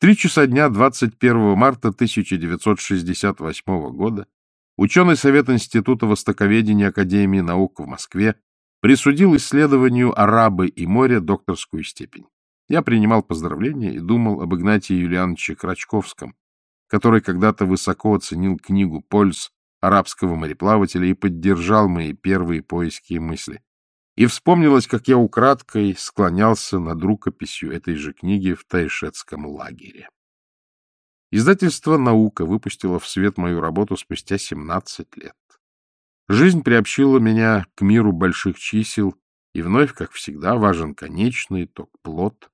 три часа дня 21 марта 1968 года ученый совет Института Востоковедения Академии наук в Москве присудил исследованию «Арабы и море» докторскую степень. Я принимал поздравления и думал об Игнатии Юлиановиче Крачковском, который когда-то высоко оценил книгу «Польс» арабского мореплавателя и поддержал мои первые поиски и мысли. И вспомнилось, как я украдкой склонялся над рукописью этой же книги в Тайшетском лагере. Издательство «Наука» выпустило в свет мою работу спустя 17 лет. Жизнь приобщила меня к миру больших чисел, и вновь, как всегда, важен конечный итог, плод.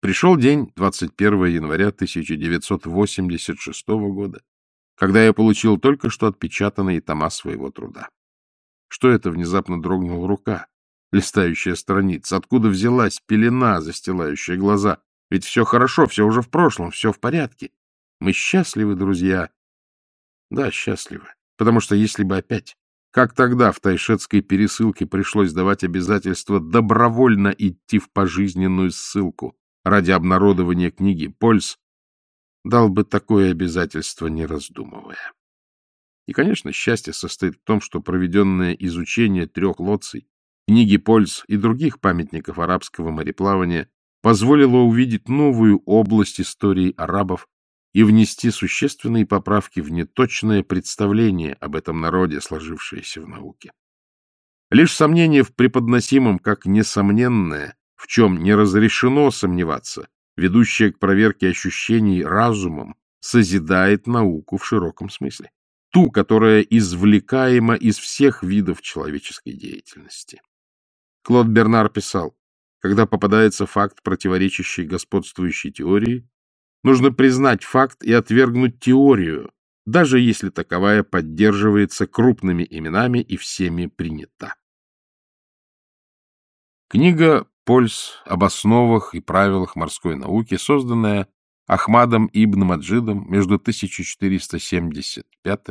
Пришел день 21 января 1986 года, когда я получил только что отпечатанные тома своего труда. Что это внезапно дрогнула рука, листающая страница? Откуда взялась пелена, застилающая глаза? Ведь все хорошо, все уже в прошлом, все в порядке. Мы счастливы, друзья. Да, счастливы. Потому что если бы опять как тогда в тайшетской пересылке пришлось давать обязательство добровольно идти в пожизненную ссылку ради обнародования книги Польс, дал бы такое обязательство, не раздумывая. И, конечно, счастье состоит в том, что проведенное изучение трех лоций, книги Польс и других памятников арабского мореплавания позволило увидеть новую область истории арабов и внести существенные поправки в неточное представление об этом народе, сложившееся в науке. Лишь сомнение в преподносимом как несомненное, в чем не разрешено сомневаться, ведущее к проверке ощущений разумом, созидает науку в широком смысле, ту, которая извлекаема из всех видов человеческой деятельности. Клод Бернар писал, когда попадается факт, противоречащий господствующей теории, Нужно признать факт и отвергнуть теорию, даже если таковая поддерживается крупными именами и всеми принята. Книга «Польс об основах и правилах морской науки», созданная Ахмадом Ибн Маджидом между 1475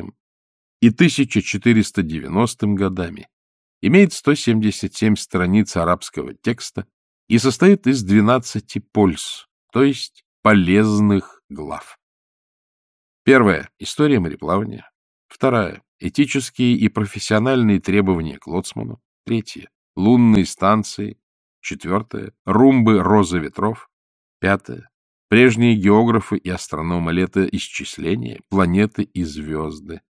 и 1490 годами, имеет 177 страниц арабского текста и состоит из 12 польс, то есть полезных глав. Первая — история мореплавания. Вторая — этические и профессиональные требования к лоцману. Третья — лунные станции. Четвертая — румбы роза ветров. Пятая — прежние географы и астрономы летоисчисления, планеты и звезды.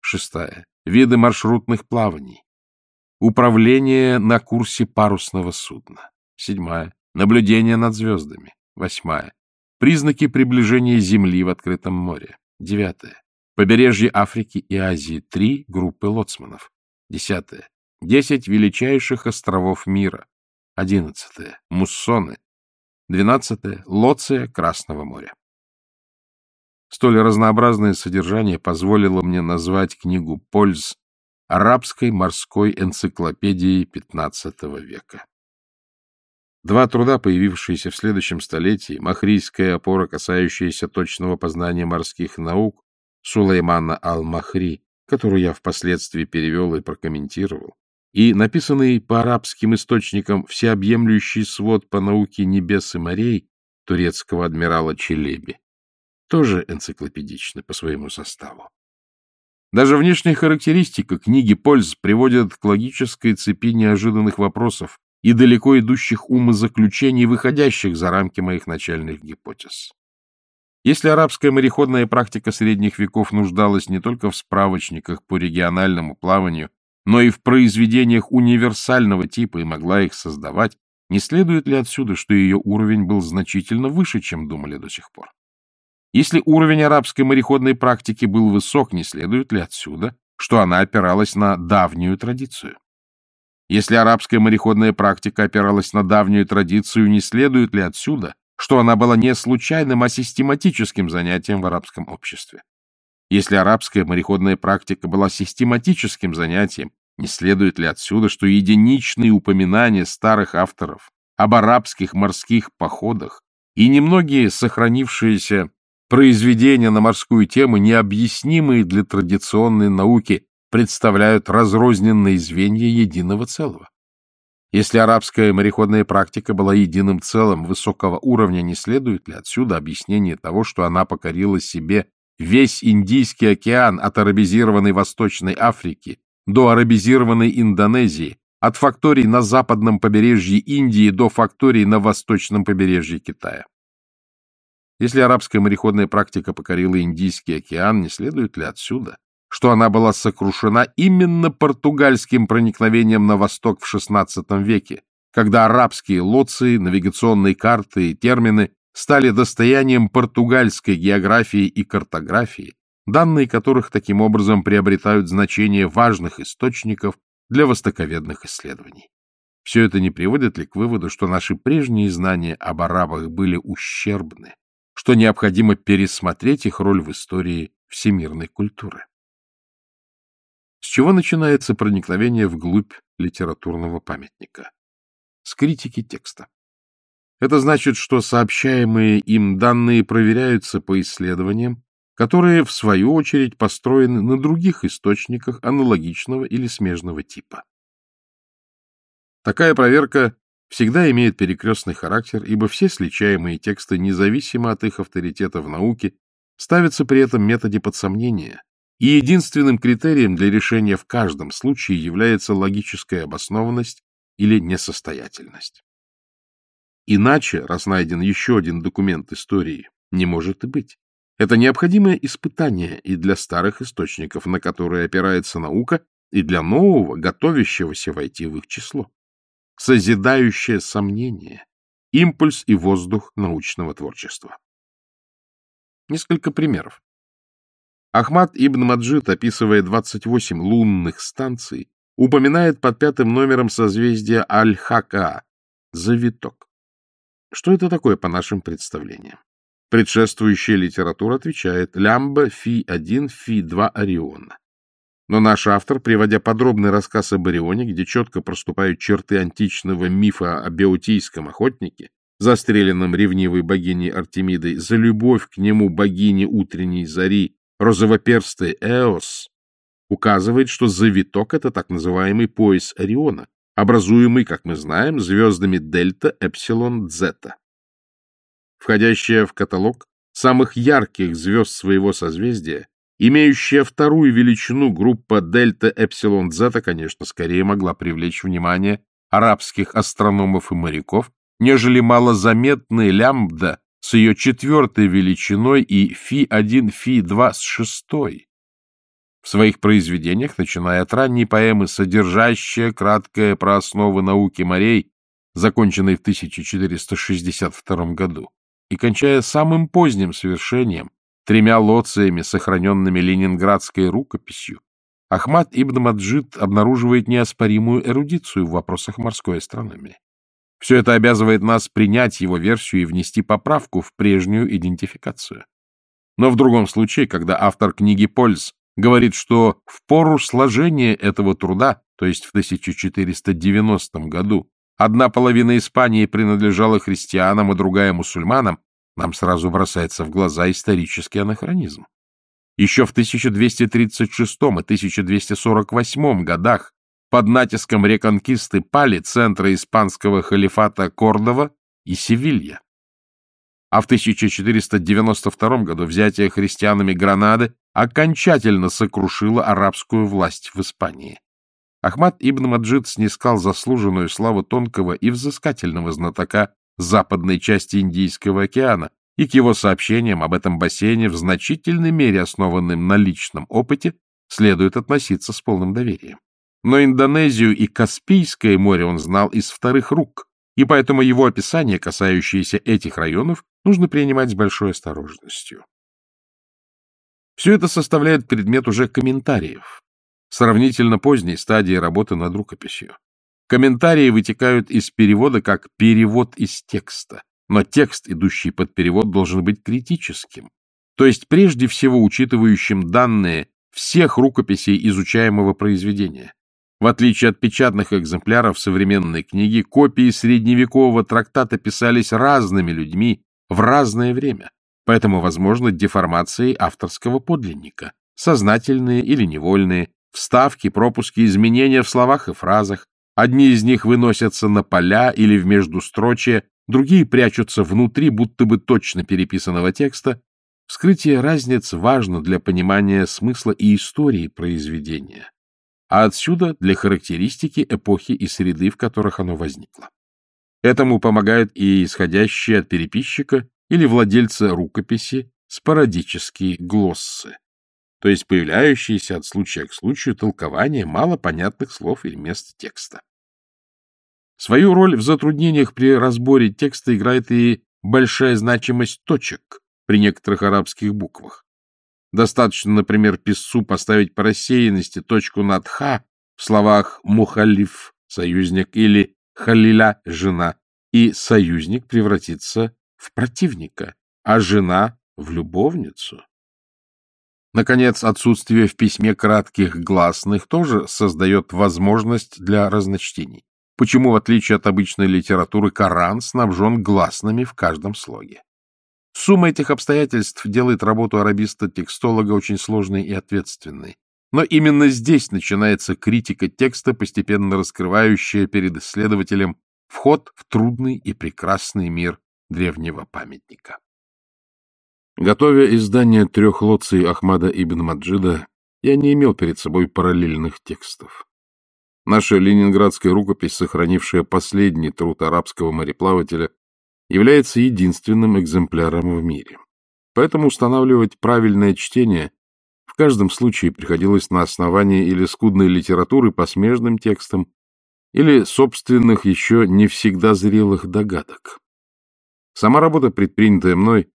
Шестая — виды маршрутных плаваний. Управление на курсе парусного судна. Седьмая — наблюдение над звездами. Восьмая. Признаки приближения Земли в открытом море. Девятое. Побережье Африки и Азии. Три группы лоцманов. Десятое. Десять величайших островов мира. Одиннадцатое. Муссоны. Двенадцатое. Лоция Красного моря. Столь разнообразное содержание позволило мне назвать книгу «Польз» арабской морской энциклопедией XV века. Два труда, появившиеся в следующем столетии, «Махрийская опора, касающаяся точного познания морских наук» Сулеймана Ал-Махри, которую я впоследствии перевел и прокомментировал, и написанный по арабским источникам всеобъемлющий свод по науке небес и морей турецкого адмирала Челеби, тоже энциклопедичны по своему составу. Даже внешняя характеристика книги польз приводит к логической цепи неожиданных вопросов, и далеко идущих умозаключений, выходящих за рамки моих начальных гипотез. Если арабская мореходная практика средних веков нуждалась не только в справочниках по региональному плаванию, но и в произведениях универсального типа и могла их создавать, не следует ли отсюда, что ее уровень был значительно выше, чем думали до сих пор? Если уровень арабской мореходной практики был высок, не следует ли отсюда, что она опиралась на давнюю традицию? Если арабская мореходная практика опиралась на давнюю традицию, не следует ли отсюда, что она была не случайным, а систематическим занятием в арабском обществе? Если арабская мореходная практика была систематическим занятием, не следует ли отсюда, что единичные упоминания старых авторов об арабских морских походах и немногие сохранившиеся произведения на морскую тему, необъяснимые для традиционной науки, представляют разрозненные звенья единого целого. Если арабская мореходная практика была единым целым высокого уровня, не следует ли отсюда объяснение того, что она покорила себе весь Индийский океан от арабизированной Восточной Африки до арабизированной Индонезии, от факторий на западном побережье Индии до факторий на восточном побережье Китая? Если арабская мореходная практика покорила Индийский океан, не следует ли отсюда, что она была сокрушена именно португальским проникновением на восток в XVI веке, когда арабские лоции, навигационные карты и термины стали достоянием португальской географии и картографии, данные которых таким образом приобретают значение важных источников для востоковедных исследований. Все это не приводит ли к выводу, что наши прежние знания об арабах были ущербны, что необходимо пересмотреть их роль в истории всемирной культуры. С чего начинается проникновение вглубь литературного памятника? С критики текста. Это значит, что сообщаемые им данные проверяются по исследованиям, которые, в свою очередь, построены на других источниках аналогичного или смежного типа. Такая проверка всегда имеет перекрестный характер, ибо все сличаемые тексты, независимо от их авторитета в науке, ставятся при этом методе под сомнение, и единственным критерием для решения в каждом случае является логическая обоснованность или несостоятельность. Иначе, раз найден еще один документ истории, не может и быть. Это необходимое испытание и для старых источников, на которые опирается наука, и для нового, готовящегося войти в их число созидающее сомнение, импульс и воздух научного творчества. Несколько примеров. Ахмад ибн Маджид, описывая 28 лунных станций, упоминает под пятым номером созвездия Аль-Хака — завиток. Что это такое по нашим представлениям? Предшествующая литература отвечает лямба фи-1, фи-2 Ориона. Но наш автор, приводя подробный рассказ о Барионе, где четко проступают черты античного мифа о беотийском охотнике, застреленном ревнивой богиней Артемидой, за любовь к нему богини утренней зари, розовоперстой Эос, указывает, что завиток — это так называемый пояс Ориона, образуемый, как мы знаем, звездами Дельта, Эпсилон, Дзета. Входящая в каталог самых ярких звезд своего созвездия, Имеющая вторую величину группа дельта-эпсилон-зета, конечно, скорее могла привлечь внимание арабских астрономов и моряков, нежели малозаметная лямбда с ее четвертой величиной и фи-1, фи-2 с шестой. В своих произведениях, начиная от ранней поэмы «Содержащая краткая про основы науки морей», законченной в 1462 году, и кончая самым поздним совершением тремя лоциями, сохраненными ленинградской рукописью, Ахмад ибн Маджид обнаруживает неоспоримую эрудицию в вопросах морской астрономии. Все это обязывает нас принять его версию и внести поправку в прежнюю идентификацию. Но в другом случае, когда автор книги Польс говорит, что в пору сложения этого труда, то есть в 1490 году, одна половина Испании принадлежала христианам, а другая мусульманам, нам сразу бросается в глаза исторический анахронизм. Еще в 1236 и 1248 годах под натиском реконкисты пали центры испанского халифата Кордова и Севилья. А в 1492 году взятие христианами Гранады окончательно сокрушило арабскую власть в Испании. Ахмад ибн Маджид снискал заслуженную славу тонкого и взыскательного знатока западной части Индийского океана, и к его сообщениям об этом бассейне в значительной мере основанным на личном опыте следует относиться с полным доверием. Но Индонезию и Каспийское море он знал из вторых рук, и поэтому его описания, касающиеся этих районов, нужно принимать с большой осторожностью. Все это составляет предмет уже комментариев, сравнительно поздней стадии работы над рукописью. Комментарии вытекают из перевода как перевод из текста, но текст, идущий под перевод, должен быть критическим, то есть прежде всего учитывающим данные всех рукописей изучаемого произведения. В отличие от печатных экземпляров современной книги, копии средневекового трактата писались разными людьми в разное время, поэтому возможны деформации авторского подлинника, сознательные или невольные, вставки, пропуски, изменения в словах и фразах, Одни из них выносятся на поля или в междустрочие, другие прячутся внутри будто бы точно переписанного текста. Вскрытие разниц важно для понимания смысла и истории произведения, а отсюда для характеристики эпохи и среды, в которых оно возникло. Этому помогают и исходящие от переписчика или владельца рукописи спорадические глоссы, то есть появляющиеся от случая к случаю толкования малопонятных слов или мест текста. Свою роль в затруднениях при разборе текста играет и большая значимость точек при некоторых арабских буквах. Достаточно, например, писцу поставить по рассеянности точку над «ха» в словах «мухалиф» — союзник или «халиля» — жена, и союзник превратится в противника, а жена — в любовницу. Наконец, отсутствие в письме кратких гласных тоже создает возможность для разночтений почему, в отличие от обычной литературы, Коран снабжен гласными в каждом слоге. Сумма этих обстоятельств делает работу арабиста-текстолога очень сложной и ответственной. Но именно здесь начинается критика текста, постепенно раскрывающая перед исследователем вход в трудный и прекрасный мир древнего памятника. Готовя издание трех лоций Ахмада ибн Маджида, я не имел перед собой параллельных текстов. Наша ленинградская рукопись, сохранившая последний труд арабского мореплавателя, является единственным экземпляром в мире. Поэтому устанавливать правильное чтение в каждом случае приходилось на основании или скудной литературы по смежным текстам, или собственных еще не всегда зрелых догадок. Сама работа, предпринятая мной,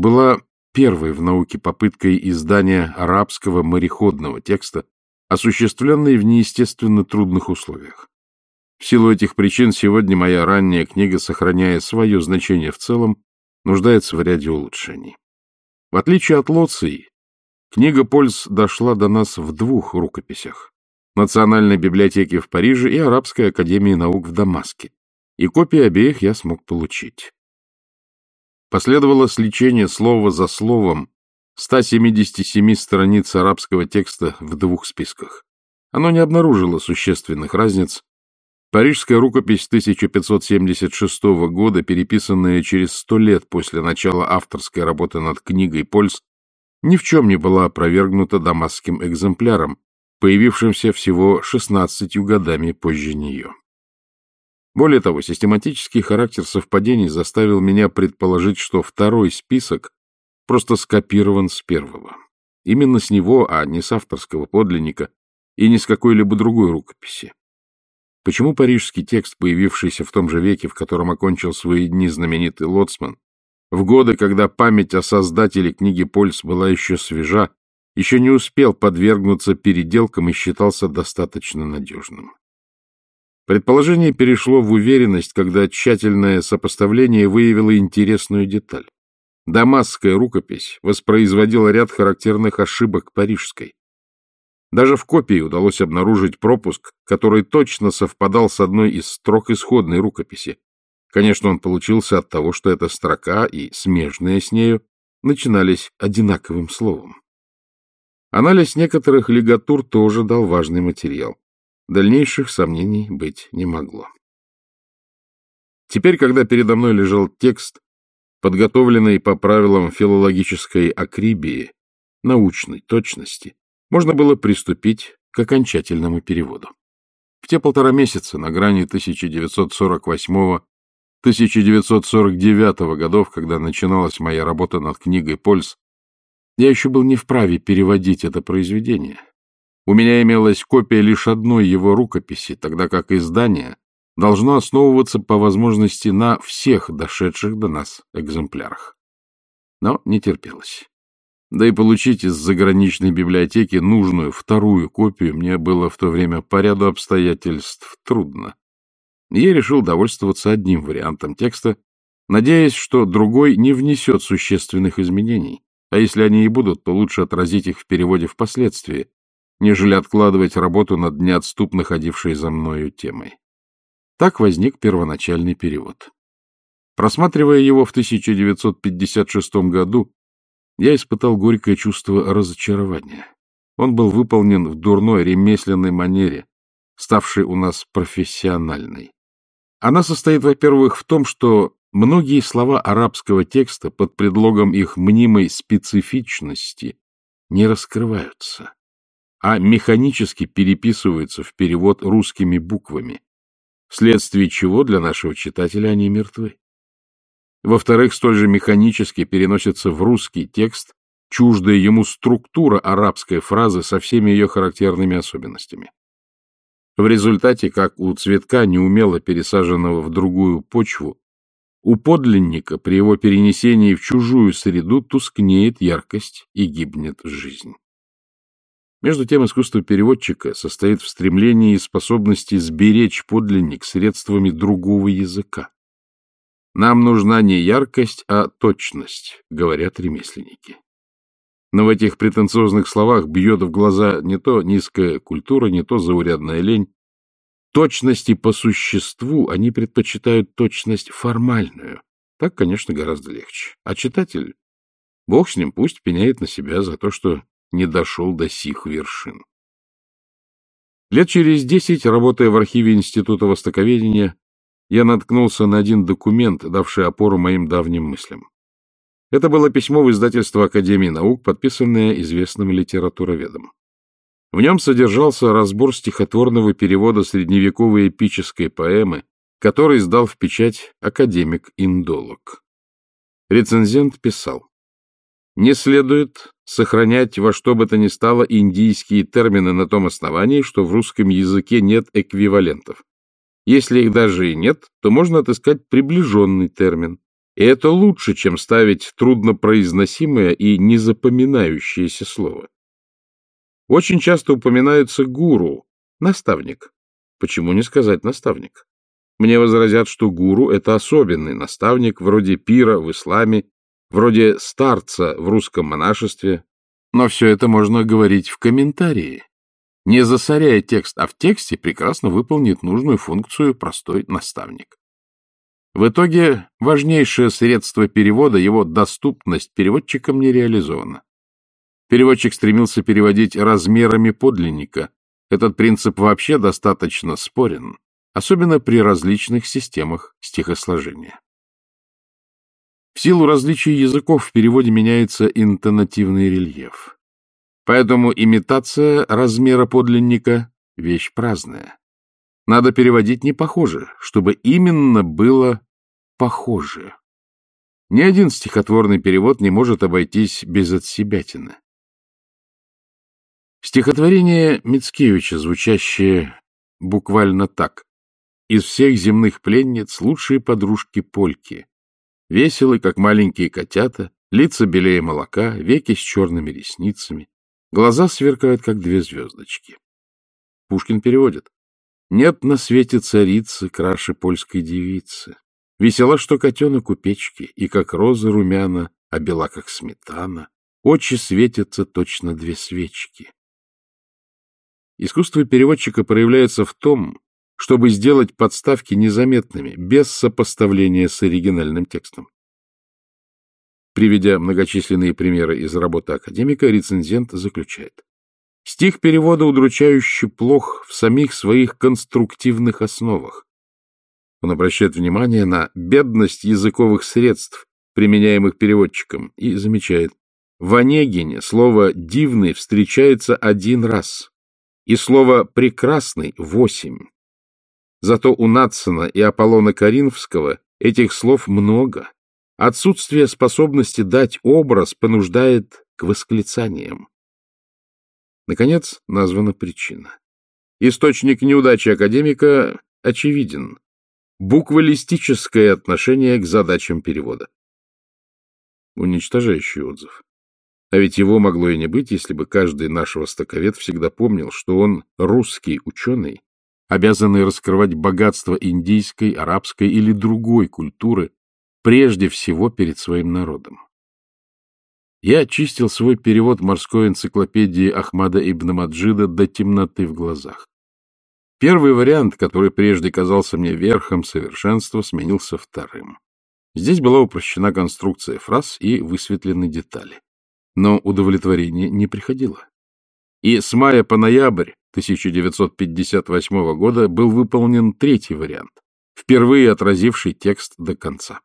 была первой в науке попыткой издания арабского мореходного текста, осуществленный в неестественно трудных условиях. В силу этих причин сегодня моя ранняя книга, сохраняя свое значение в целом, нуждается в ряде улучшений. В отличие от Лоций, книга Польс дошла до нас в двух рукописях — Национальной библиотеке в Париже и Арабской академии наук в Дамаске, и копии обеих я смог получить. Последовало сличение слова за словом 177 страниц арабского текста в двух списках. Оно не обнаружило существенных разниц. Парижская рукопись 1576 года, переписанная через сто лет после начала авторской работы над книгой Польс, ни в чем не была опровергнута дамасским экземпляром, появившимся всего 16 годами позже нее. Более того, систематический характер совпадений заставил меня предположить, что второй список просто скопирован с первого. Именно с него, а не с авторского подлинника и не с какой-либо другой рукописи. Почему парижский текст, появившийся в том же веке, в котором окончил свои дни знаменитый Лоцман, в годы, когда память о создателе книги Польс была еще свежа, еще не успел подвергнуться переделкам и считался достаточно надежным? Предположение перешло в уверенность, когда тщательное сопоставление выявило интересную деталь. Дамасская рукопись воспроизводила ряд характерных ошибок парижской. Даже в копии удалось обнаружить пропуск, который точно совпадал с одной из строк исходной рукописи. Конечно, он получился от того, что эта строка и смежная с нею начинались одинаковым словом. Анализ некоторых лигатур тоже дал важный материал. Дальнейших сомнений быть не могло. Теперь, когда передо мной лежал текст, подготовленный по правилам филологической акрибии, научной точности, можно было приступить к окончательному переводу. В те полтора месяца на грани 1948-1949 годов, когда начиналась моя работа над книгой «Польс», я еще был не вправе переводить это произведение. У меня имелась копия лишь одной его рукописи, тогда как издание должно основываться по возможности на всех дошедших до нас экземплярах. Но не терпелось. Да и получить из заграничной библиотеки нужную вторую копию мне было в то время по ряду обстоятельств трудно. я решил довольствоваться одним вариантом текста, надеясь, что другой не внесет существенных изменений, а если они и будут, то лучше отразить их в переводе впоследствии, нежели откладывать работу над неотступно ходившей за мною темой. Так возник первоначальный перевод. Просматривая его в 1956 году, я испытал горькое чувство разочарования. Он был выполнен в дурной ремесленной манере, ставшей у нас профессиональной. Она состоит, во-первых, в том, что многие слова арабского текста под предлогом их мнимой специфичности не раскрываются, а механически переписываются в перевод русскими буквами, вследствие чего для нашего читателя они мертвы. Во-вторых, столь же механически переносится в русский текст чуждая ему структура арабской фразы со всеми ее характерными особенностями. В результате, как у цветка, неумело пересаженного в другую почву, у подлинника при его перенесении в чужую среду тускнеет яркость и гибнет жизнь. Между тем, искусство переводчика состоит в стремлении и способности сберечь подлинник средствами другого языка. Нам нужна не яркость, а точность, говорят ремесленники. Но в этих претенциозных словах бьет в глаза не то низкая культура, не то заурядная лень. Точности по существу они предпочитают точность формальную. Так, конечно, гораздо легче. А читатель, бог с ним, пусть пеняет на себя за то, что не дошел до сих вершин. Лет через десять, работая в архиве Института Востоковедения, я наткнулся на один документ, давший опору моим давним мыслям. Это было письмо в издательство Академии наук, подписанное известным литературоведом. В нем содержался разбор стихотворного перевода средневековой эпической поэмы, который сдал в печать академик-индолог. Рецензент писал, «Не следует сохранять во что бы то ни стало индийские термины на том основании, что в русском языке нет эквивалентов. Если их даже и нет, то можно отыскать приближенный термин, и это лучше, чем ставить труднопроизносимое и незапоминающееся слово. Очень часто упоминается гуру, наставник. Почему не сказать наставник? Мне возразят, что гуру — это особенный наставник, вроде пира в исламе, вроде старца в русском монашестве. Но все это можно говорить в комментарии. Не засоряя текст, а в тексте прекрасно выполнит нужную функцию простой наставник. В итоге важнейшее средство перевода, его доступность переводчикам не реализована. Переводчик стремился переводить размерами подлинника. Этот принцип вообще достаточно спорен, особенно при различных системах стихосложения. В силу различий языков в переводе меняется интонативный рельеф. Поэтому имитация размера подлинника — вещь праздная. Надо переводить не похоже, чтобы именно было похоже. Ни один стихотворный перевод не может обойтись без отсебятины. Стихотворение Мицкевича, звучащее буквально так. «Из всех земных пленниц лучшие подружки польки. Веселы, как маленькие котята, лица белее молока, веки с черными ресницами, глаза сверкают, как две звездочки». Пушкин переводит. «Нет на свете царицы краше польской девицы. Весела, что котенок у печки, и как роза румяна, а бела, как сметана. Очи светятся точно две свечки. Искусство переводчика проявляется в том, чтобы сделать подставки незаметными, без сопоставления с оригинальным текстом. Приведя многочисленные примеры из работы академика, рецензент заключает. Стих перевода удручающе плох в самих своих конструктивных основах. Он обращает внимание на бедность языковых средств, применяемых переводчиком, и замечает, в Онегине слово «дивный» встречается один раз, и слово «прекрасный» — восемь. Зато у Натсона и Аполлона Каринфского этих слов много. Отсутствие способности дать образ понуждает к восклицаниям. Наконец, названа причина. Источник неудачи академика очевиден буквалистическое отношение к задачам перевода. Уничтожающий отзыв. А ведь его могло и не быть, если бы каждый наш востоковед всегда помнил, что он русский ученый, обязанный раскрывать богатство индийской, арабской или другой культуры прежде всего перед своим народом. Я очистил свой перевод морской энциклопедии Ахмада ибн Маджида до темноты в глазах. Первый вариант, который прежде казался мне верхом совершенства, сменился вторым. Здесь была упрощена конструкция фраз и высветлены детали. Но удовлетворение не приходило. И с мая по ноябрь 1958 года был выполнен третий вариант, впервые отразивший текст до конца.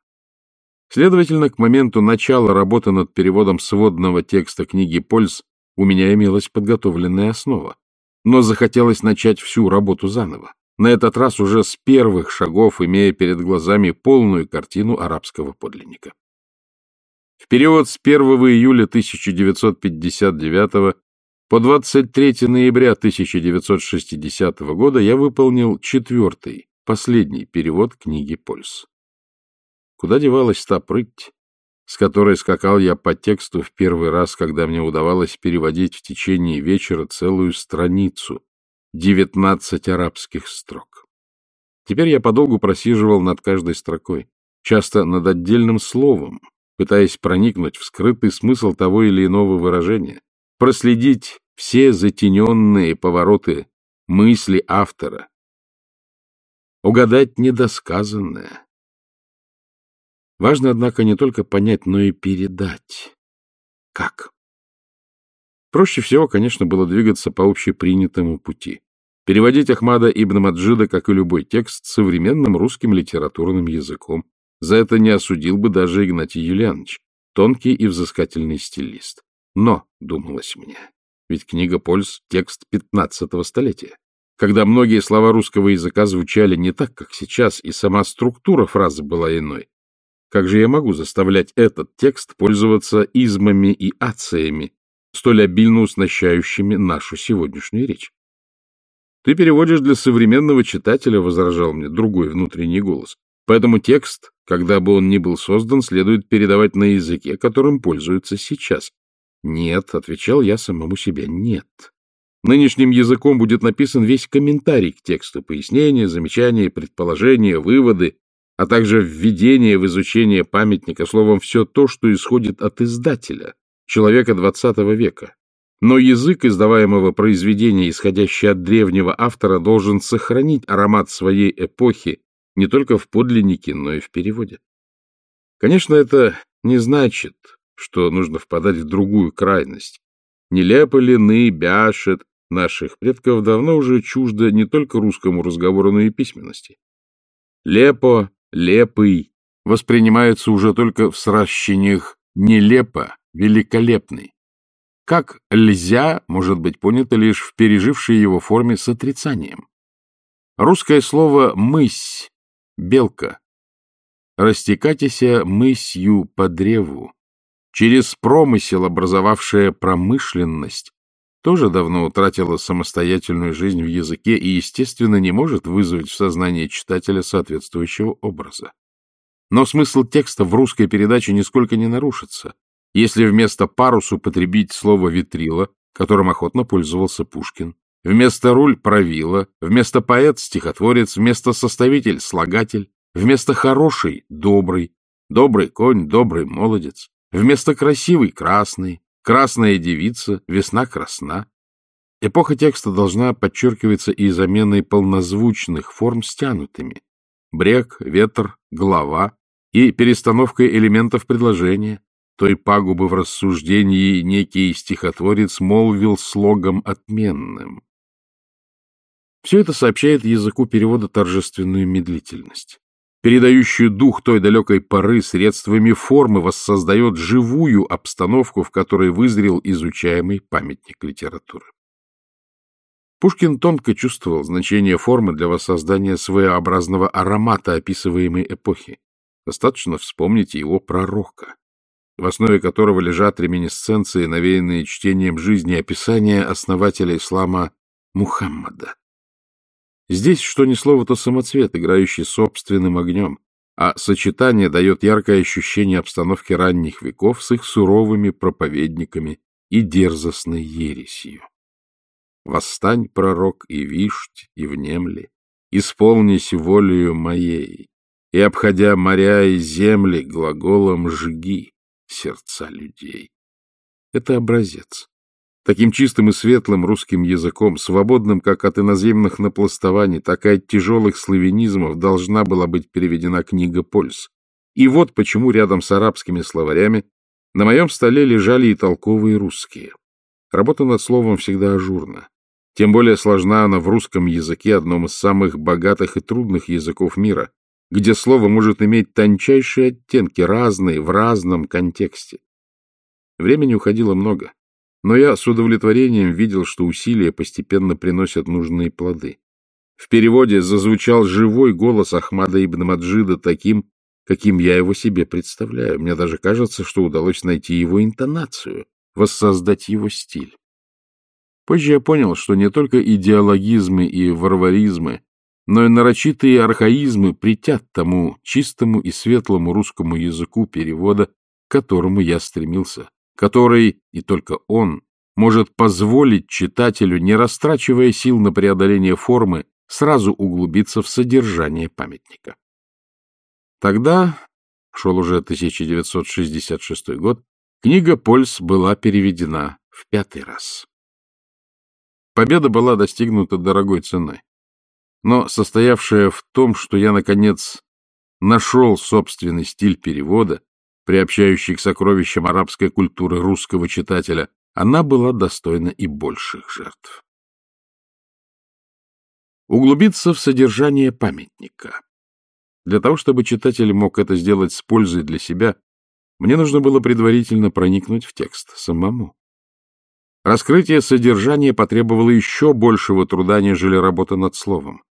Следовательно, к моменту начала работы над переводом сводного текста книги «Польз» у меня имелась подготовленная основа, но захотелось начать всю работу заново, на этот раз уже с первых шагов, имея перед глазами полную картину арабского подлинника. В период с 1 июля 1959 по 23 ноября 1960 года я выполнил четвертый, последний перевод книги «Польс». Куда девалась та прыть, с которой скакал я по тексту в первый раз, когда мне удавалось переводить в течение вечера целую страницу, девятнадцать арабских строк. Теперь я подолгу просиживал над каждой строкой, часто над отдельным словом, пытаясь проникнуть в скрытый смысл того или иного выражения, проследить все затененные повороты мысли автора, угадать недосказанное, Важно, однако, не только понять, но и передать. Как? Проще всего, конечно, было двигаться по общепринятому пути. Переводить Ахмада ибн Маджида, как и любой текст, современным русским литературным языком. За это не осудил бы даже Игнатий Юлианович, тонкий и взыскательный стилист. Но, думалось мне, ведь книга Польс — текст пятнадцатого столетия, когда многие слова русского языка звучали не так, как сейчас, и сама структура фразы была иной. Как же я могу заставлять этот текст пользоваться измами и ациями, столь обильно уснащающими нашу сегодняшнюю речь? Ты переводишь для современного читателя, возражал мне другой внутренний голос. Поэтому текст, когда бы он ни был создан, следует передавать на языке, которым пользуются сейчас. Нет, отвечал я самому себе, нет. Нынешним языком будет написан весь комментарий к тексту, пояснения, замечания, предположения, выводы, а также введение в изучение памятника, словом, все то, что исходит от издателя, человека XX века. Но язык издаваемого произведения, исходящий от древнего автора, должен сохранить аромат своей эпохи не только в подлиннике, но и в переводе. Конечно, это не значит, что нужно впадать в другую крайность. Нелепо лины, бяшет наших предков давно уже чуждо не только русскому разговору, но и письменности. Лепо лепый воспринимается уже только в сращениях нелепо, великолепный. Как «льзя» может быть понято лишь в пережившей его форме с отрицанием. Русское слово «мысь» — «белка». «Растекатися мысью по древу». Через промысел, образовавшая промышленность, тоже давно утратила самостоятельную жизнь в языке и, естественно, не может вызвать в сознании читателя соответствующего образа. Но смысл текста в русской передаче нисколько не нарушится, если вместо парус употребить слово «витрила», которым охотно пользовался Пушкин, вместо руль — правила, вместо поэт — стихотворец, вместо составитель — слагатель, вместо хороший — добрый, добрый конь — добрый молодец, вместо красивый — красный, Красная девица, весна красна. Эпоха текста должна подчеркиваться и заменой полнозвучных форм стянутыми. Брег, ветер, глава и перестановкой элементов предложения. Той пагубы в рассуждении некий стихотворец молвил слогом отменным. Все это сообщает языку перевода торжественную медлительность передающую дух той далекой поры средствами формы воссоздает живую обстановку, в которой вызрел изучаемый памятник литературы. Пушкин тонко чувствовал значение формы для воссоздания своеобразного аромата описываемой эпохи. Достаточно вспомнить его пророка, в основе которого лежат реминисценции, навеянные чтением жизни описания основателя ислама Мухаммада. Здесь, что ни слово, то самоцвет, играющий собственным огнем, а сочетание дает яркое ощущение обстановки ранних веков с их суровыми проповедниками и дерзостной ересью. Восстань, пророк, и вишть, и внемли, исполнись волею моей, и, обходя моря и земли, глаголом жги сердца людей. Это образец, таким чистым и светлым русским языком, свободным как от иноземных напластований, так и от тяжелых славянизмов, должна была быть переведена книга «Польс». И вот почему рядом с арабскими словарями на моем столе лежали и толковые русские. Работа над словом всегда ажурна. Тем более сложна она в русском языке, одном из самых богатых и трудных языков мира, где слово может иметь тончайшие оттенки, разные, в разном контексте. Времени уходило много, но я с удовлетворением видел, что усилия постепенно приносят нужные плоды. В переводе зазвучал живой голос Ахмада ибн Маджида таким, каким я его себе представляю. Мне даже кажется, что удалось найти его интонацию, воссоздать его стиль. Позже я понял, что не только идеологизмы и варваризмы, но и нарочитые архаизмы притят тому чистому и светлому русскому языку перевода, к которому я стремился, который, и только он, может позволить читателю, не растрачивая сил на преодоление формы, сразу углубиться в содержание памятника. Тогда, шел уже 1966 год, книга «Польс» была переведена в пятый раз. Победа была достигнута дорогой ценой, но состоявшая в том, что я, наконец, нашел собственный стиль перевода, приобщающий к сокровищам арабской культуры русского читателя, она была достойна и больших жертв. Углубиться в содержание памятника. Для того, чтобы читатель мог это сделать с пользой для себя, мне нужно было предварительно проникнуть в текст самому. Раскрытие содержания потребовало еще большего труда, нежели работа над словом.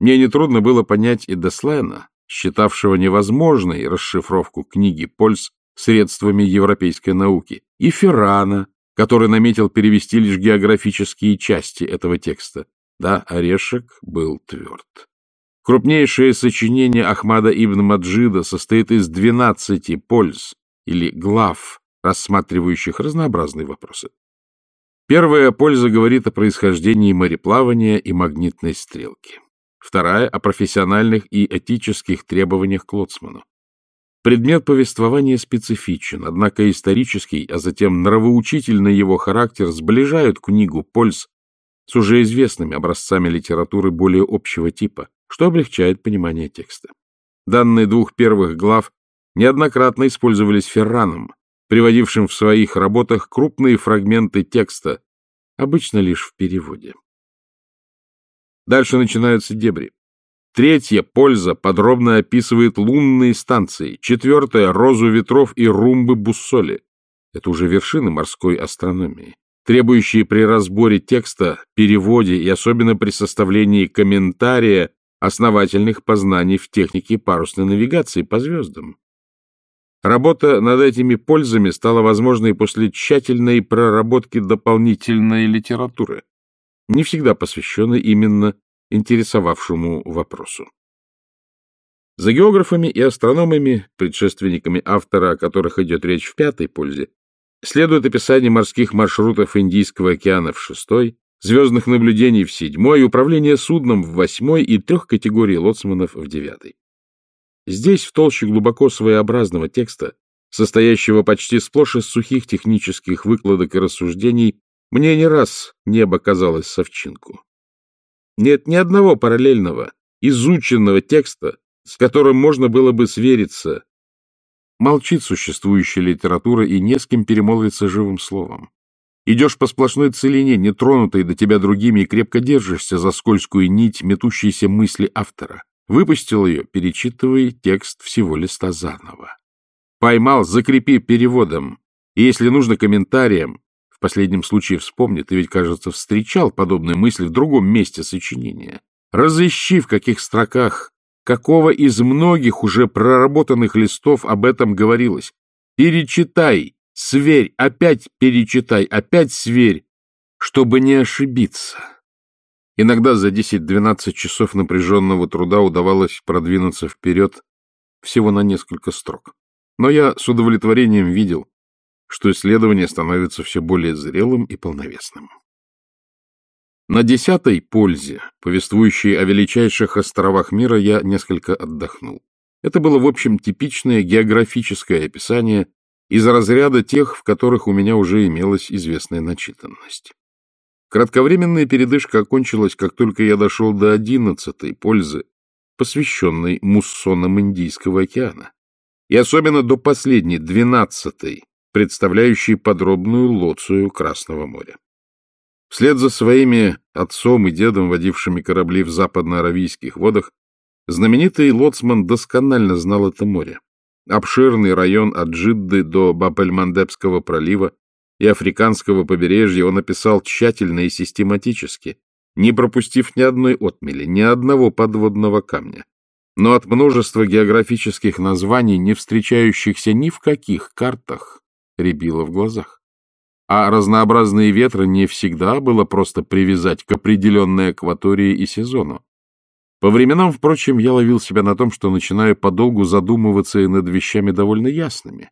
Мне нетрудно было понять и Деслена, считавшего невозможной расшифровку книги Польс средствами европейской науки, и Феррана, который наметил перевести лишь географические части этого текста. Да, орешек был тверд. Крупнейшее сочинение Ахмада ибн Маджида состоит из двенадцати польз или глав, рассматривающих разнообразные вопросы. Первая польза говорит о происхождении мореплавания и магнитной стрелки. Вторая — о профессиональных и этических требованиях к лоцману. Предмет повествования специфичен, однако исторический, а затем нравоучительный его характер сближают книгу «Польс» с уже известными образцами литературы более общего типа, что облегчает понимание текста. Данные двух первых глав неоднократно использовались Ферраном, приводившим в своих работах крупные фрагменты текста, обычно лишь в переводе. Дальше начинаются дебри. Третья польза подробно описывает лунные станции. Четвертая — розу ветров и румбы Буссоли. Это уже вершины морской астрономии, требующие при разборе текста, переводе и особенно при составлении комментария основательных познаний в технике парусной навигации по звездам. Работа над этими пользами стала возможной после тщательной проработки дополнительной литературы, не всегда посвященной именно интересовавшему вопросу. За географами и астрономами, предшественниками автора, о которых идет речь в пятой пользе, следует описание морских маршрутов Индийского океана в шестой, звездных наблюдений в седьмой, управление судном в восьмой и трех категорий лоцманов в девятой. Здесь, в толще глубоко своеобразного текста, состоящего почти сплошь из сухих технических выкладок и рассуждений, мне не раз небо казалось совчинку. Нет ни одного параллельного, изученного текста, с которым можно было бы свериться. Молчит существующая литература и не с кем перемолвиться живым словом. Идешь по сплошной целине, не тронутой до тебя другими, и крепко держишься за скользкую нить метущейся мысли автора. Выпустил ее, перечитывая текст всего листа заново. Поймал, закрепи переводом. И если нужно комментарием, в последнем случае вспомни, ты ведь, кажется, встречал подобные мысли в другом месте сочинения. Разыщи, в каких строках, какого из многих уже проработанных листов об этом говорилось. Перечитай, сверь, опять перечитай, опять сверь, чтобы не ошибиться. Иногда за 10-12 часов напряженного труда удавалось продвинуться вперед всего на несколько строк. Но я с удовлетворением видел, что исследование становится все более зрелым и полновесным. На десятой пользе, повествующей о величайших островах мира, я несколько отдохнул. Это было, в общем, типичное географическое описание из разряда тех, в которых у меня уже имелась известная начитанность. Кратковременная передышка окончилась, как только я дошел до одиннадцатой пользы, посвященной муссонам Индийского океана, и особенно до последней, двенадцатой, представляющей подробную лоцию Красного моря. Вслед за своими отцом и дедом, водившими корабли в западно-аравийских водах, знаменитый лоцман досконально знал это море. Обширный район от Джидды до Бабельмандебского пролива и африканского побережья он описал тщательно и систематически, не пропустив ни одной отмели, ни одного подводного камня. Но от множества географических названий, не встречающихся ни в каких картах, рябило в глазах. А разнообразные ветры не всегда было просто привязать к определенной акватории и сезону. По временам, впрочем, я ловил себя на том, что начинаю подолгу задумываться и над вещами довольно ясными.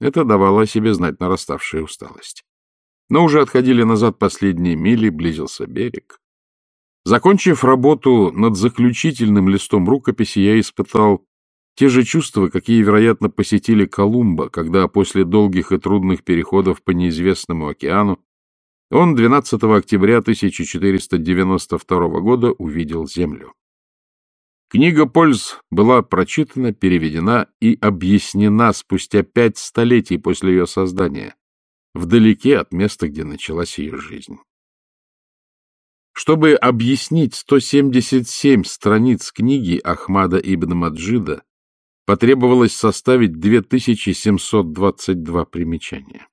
Это давало о себе знать нараставшая усталость. Но уже отходили назад последние мили, близился берег. Закончив работу над заключительным листом рукописи, я испытал те же чувства, какие, вероятно, посетили Колумба, когда после долгих и трудных переходов по неизвестному океану он 12 октября 1492 года увидел Землю. Книга «Польз» была прочитана, переведена и объяснена спустя пять столетий после ее создания, вдалеке от места, где началась ее жизнь. Чтобы объяснить 177 страниц книги Ахмада ибн Маджида, потребовалось составить 2722 примечания.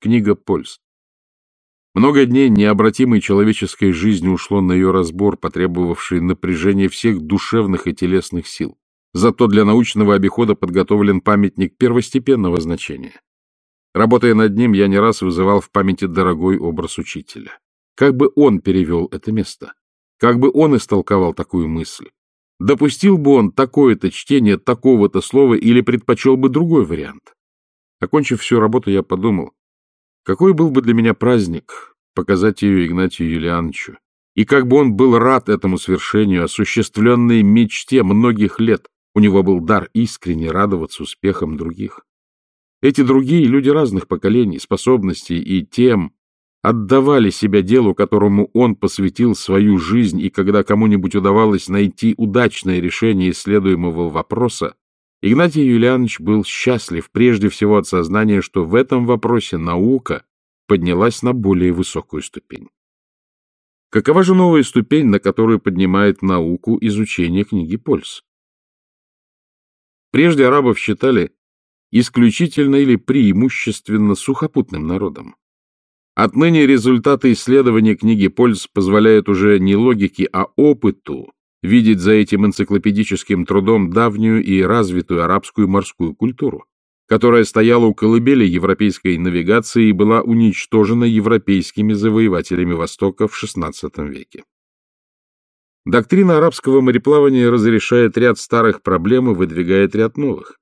Книга «Польз» Много дней необратимой человеческой жизни ушло на ее разбор, потребовавший напряжения всех душевных и телесных сил. Зато для научного обихода подготовлен памятник первостепенного значения. Работая над ним, я не раз вызывал в памяти дорогой образ учителя. Как бы он перевел это место? Как бы он истолковал такую мысль? Допустил бы он такое-то чтение такого-то слова или предпочел бы другой вариант? Окончив всю работу, я подумал, какой был бы для меня праздник показать ее Игнатию Юлиановичу, и как бы он был рад этому свершению, осуществленной мечте многих лет. У него был дар искренне радоваться успехам других. Эти другие люди разных поколений, способностей и тем отдавали себя делу, которому он посвятил свою жизнь, и когда кому-нибудь удавалось найти удачное решение исследуемого вопроса, Игнатий Юлианович был счастлив прежде всего от сознания, что в этом вопросе наука поднялась на более высокую ступень. Какова же новая ступень, на которую поднимает науку изучение книги Польс? Прежде арабов считали исключительно или преимущественно сухопутным народом. Отныне результаты исследования книги Польс позволяют уже не логике, а опыту видеть за этим энциклопедическим трудом давнюю и развитую арабскую морскую культуру, которая стояла у колыбели европейской навигации и была уничтожена европейскими завоевателями Востока в XVI веке. Доктрина арабского мореплавания разрешает ряд старых проблем и выдвигает ряд новых.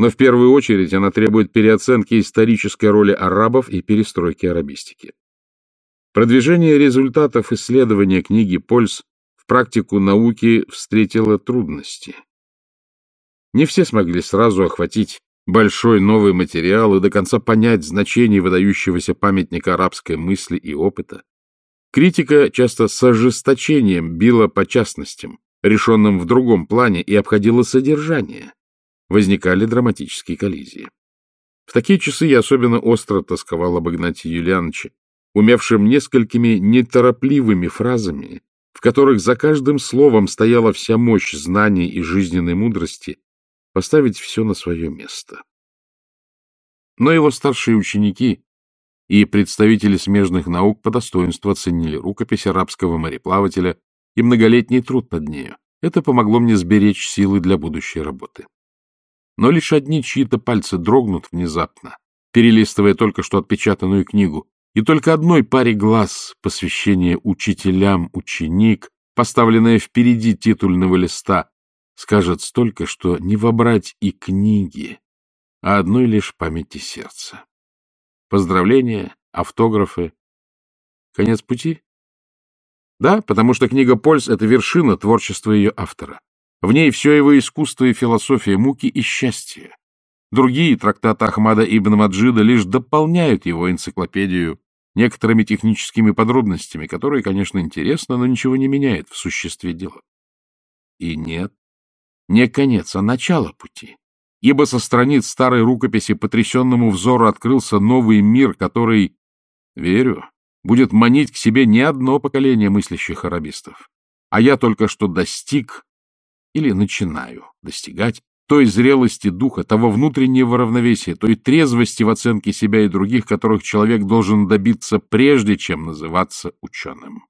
Но в первую очередь она требует переоценки исторической роли арабов и перестройки арабистики. Продвижение результатов исследования книги Польс практику науки встретила трудности. Не все смогли сразу охватить большой новый материал и до конца понять значение выдающегося памятника арабской мысли и опыта. Критика часто с ожесточением била по частностям, решенным в другом плане, и обходила содержание. Возникали драматические коллизии. В такие часы я особенно остро тосковал об Игнатии Юлиановиче, умевшим несколькими неторопливыми фразами в которых за каждым словом стояла вся мощь знаний и жизненной мудрости, поставить все на свое место. Но его старшие ученики и представители смежных наук по достоинству оценили рукопись арабского мореплавателя и многолетний труд над нею. Это помогло мне сберечь силы для будущей работы. Но лишь одни чьи-то пальцы дрогнут внезапно, перелистывая только что отпечатанную книгу, и только одной паре глаз посвящение учителям ученик, поставленное впереди титульного листа, скажет столько, что не вобрать и книги, а одной лишь памяти сердца. Поздравления, автографы. Конец пути? Да, потому что книга «Польс» — это вершина творчества ее автора. В ней все его искусство и философия муки и счастья. Другие трактаты Ахмада ибн Маджида лишь дополняют его энциклопедию некоторыми техническими подробностями, которые, конечно, интересны, но ничего не меняет в существе дела. И нет, не конец, а начало пути. Ибо со страниц старой рукописи потрясенному взору открылся новый мир, который Верю. Будет манить к себе не одно поколение мыслящих арабистов. А я только что достиг или начинаю достигать той зрелости духа, того внутреннего равновесия, той трезвости в оценке себя и других, которых человек должен добиться прежде, чем называться ученым.